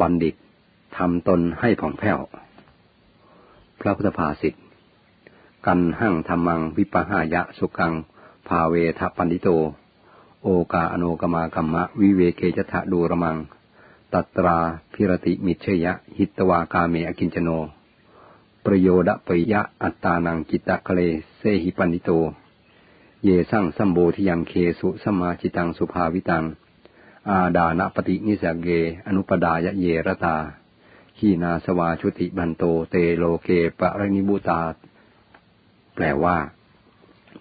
บัณฑิตทำตนให้ผ่องแผ้ว พระพุทธภาษิต กัณหังธัมมังวิปปะหายะสุกกัง ภาเวถะ ปัณฑิโต โอกา อะโนกะมาคัมมะ วิเวเก ยัตถะ ทูระมัง ตัตราภิระติมิจเฉยยะ หิตวากาเม อะกิญจะโน ปะริโยทะเปยยะอัตตานังจิตตักเลเสหิปัณฑิโต เยสังสัมโพธิยังเคสุ สัมมาจิตตังสุภาวิตัง อาดานะปฏินิสเก อนุปดายะเยรตา ขีนาสวาชุติบันโตเตโลเกปะรินิบุตา แปลว่า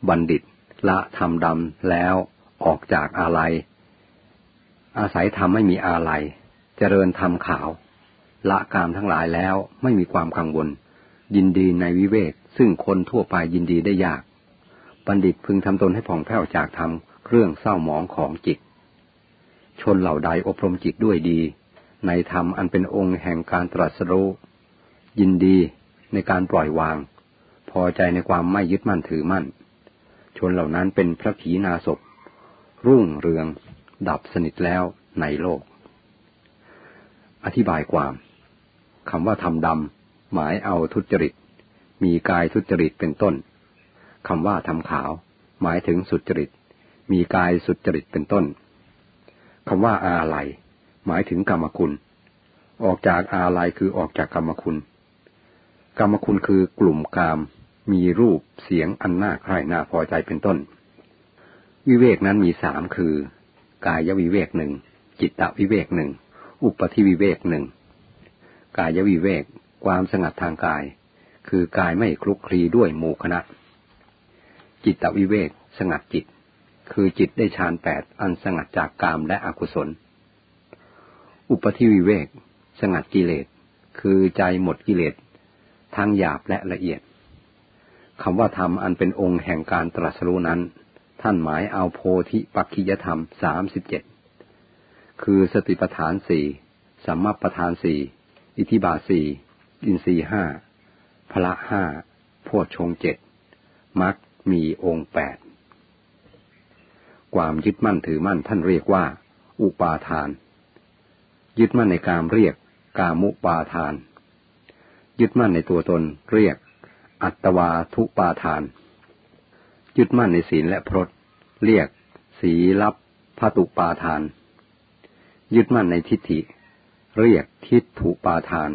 บัณฑิต ละทำดำแล้วออกจากอาลัย อาศัยทำไม่มีอาลัย เจริญทำขาว ละกามทั้งหลายแล้วไม่มีความกังวล ยินดีในวิเวก ซึ่งคนทั่วไปยินดีได้ยาก บัณฑิตพึงทำตนให้ผ่องแผ้วจากทำเครื่องเศร้าหมองของจิต ชนเหล่าใดอบรมจิตด้วยดี ในธรรมอันเป็นองค์แห่งการตรัสรู้ ยินดีในการปล่อยวาง พอใจในความไม่ยึดมั่นถือมั่น ชนเหล่านั้นเป็นพระขีณาสพรุ่งเรืองดับสนิทแล้วในโลก อธิบายความคำว่าทำดำหมายเอาทุจริต มีกายทุจริตเป็นต้นคำว่าทำขาว หมายถึงสุจริต มีกายสุจริตเป็นต้น คำว่าอาลัยหมายถึงกรรมคุณ ออกจากอาลัยคือออกจากกรรมคุณ กรรมคุณคือกลุ่มกาม มีรูปเสียงอันน่าใคร่น่าพอใจเป็นต้น วิเวกนั้นมีสามคือ กายวิเวกหนึ่งจิตตวิเวกหนึ่งอุปธิวิเวกหนึ่งกายวิเวกความสงัดทางกาย คือกายไม่คลุกคลีด้วยหมู่คณะ จิตตวิเวกสงัดจิต คือจิตได้ฌานแปดอันสงัดจากกามและอกุศล อุปธิวิเวก สงัดกิเลส คือใจหมดกิเลส ทั้งหยาบและละเอียดคำว่าธรรมอันเป็นองค์แห่งการตรัสรู้นั้น ท่านหมายเอาโพธิปักขิยธรรมสามสิบเจ็ดคือสติปัฏฐานสี่สัมมาปัฏฐานสี่อิทิบาสี่อินทรีห้าพละห้าพวชงเจ็ดมักมีองค์แปด ความยึดมั่นถือมั่นท่านเรียกว่า อุปาทาน ยึดมั่นในกามเรียกกามุปาทาน ยึดมั่นในตัวตนเรียก อัตวาทุปาทาน ยึดมั่นในศีลและพรตเรียกสีลับพตุปาทาน ยึดมั่นในทิฏฐิ เรียกทิฏฐุปาทาน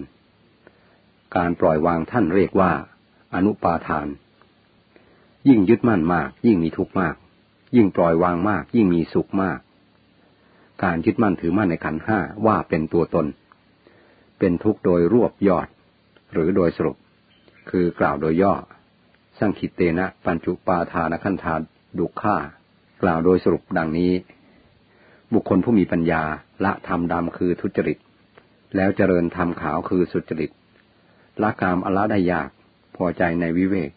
การปล่อยวางท่านเรียกว่า อนุปาทาน ยิ่งยึดมั่นมากยิ่งมีทุกข์มาก ยิ่งปล่อยวางมาก ยิ่งมีสุขมาก การยึดมั่นถือมั่นในขันห้าว่าเป็นตัวตน เป็นทุกข์โดยรวบยอด หรือโดยสรุป คือกล่าวโดยย่อ สร้างขิตเตนะ ปัญจุปาทานขันธาดุข่ากล่าวโดยสรุปดังนี้ บุคคลผู้มีปัญญาละธรรมดำคือทุจริต แล้วเจริญธรรมขาวคือสุจริตละกามอละได้ยากพอใจในวิเวก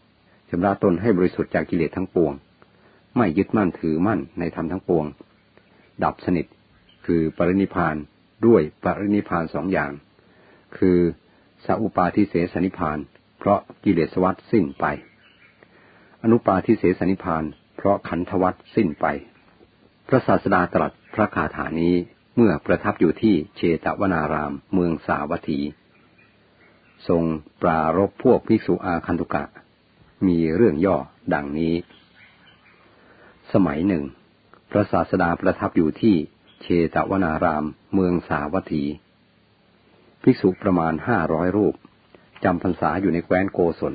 ชำระตนให้บริสุทธิ์จากกิเลสทั้งปวง ไม่ยึดมั่นถือมั่นในธรรมทั้งปวง ดับสนิทคือปรินิพานด้วยปรินิพานสองอย่าง คือสัพปาทิเสสนิพาน เพราะกิเลสวัฏสิ้นไป อนุปาทิเสสนิพาน เพราะขันธวัฏสิ้นไป พระศาสดาตรัสพระคาถานี้เมื่อประทับอยู่ที่เชตวนารามเมืองสาวัตถี ทรงปรารบพวกภิกษุอาคันตุกะ มีเรื่องย่อดังนี้ สมัยหนึ่ง พระศาสดาประทับอยู่ที่เชตวนาราม เมืองสาวัตถี ภิกษุประมาณห้าร้อยรูปจำพรรษาอยู่ในแคว้นโกศล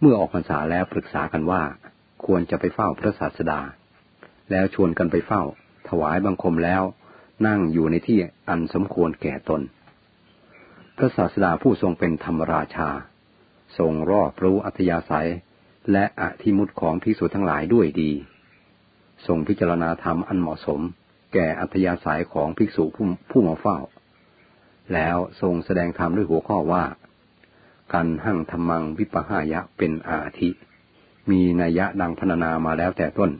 เมื่อออกพรรษาแล้วปรึกษากันว่า ควรจะไปเฝ้าพระศาสดา แล้วชวนกันไปเฝ้า ถวายบังคมแล้วนั่งอยู่ในที่อันสมควรแก่ตน พระศาสดาผู้ทรงเป็นธรรมราชา ทรงรอบรู้อัธยาศัย และอธิมุตของภิกษุทั้งหลายด้วยดี ทรงพิจารณาธรรมอันเหมาะสม แก่อัธยาศัยของภิกษุผู้ผู้มาเฝ้า แล้วทรงแสดงธรรมด้วยหัวข้อว่า การหั่งธรรมังวิปหายะเป็นอาทิ มีนัยยะดังพรรณนามาแล้วแต่ต้น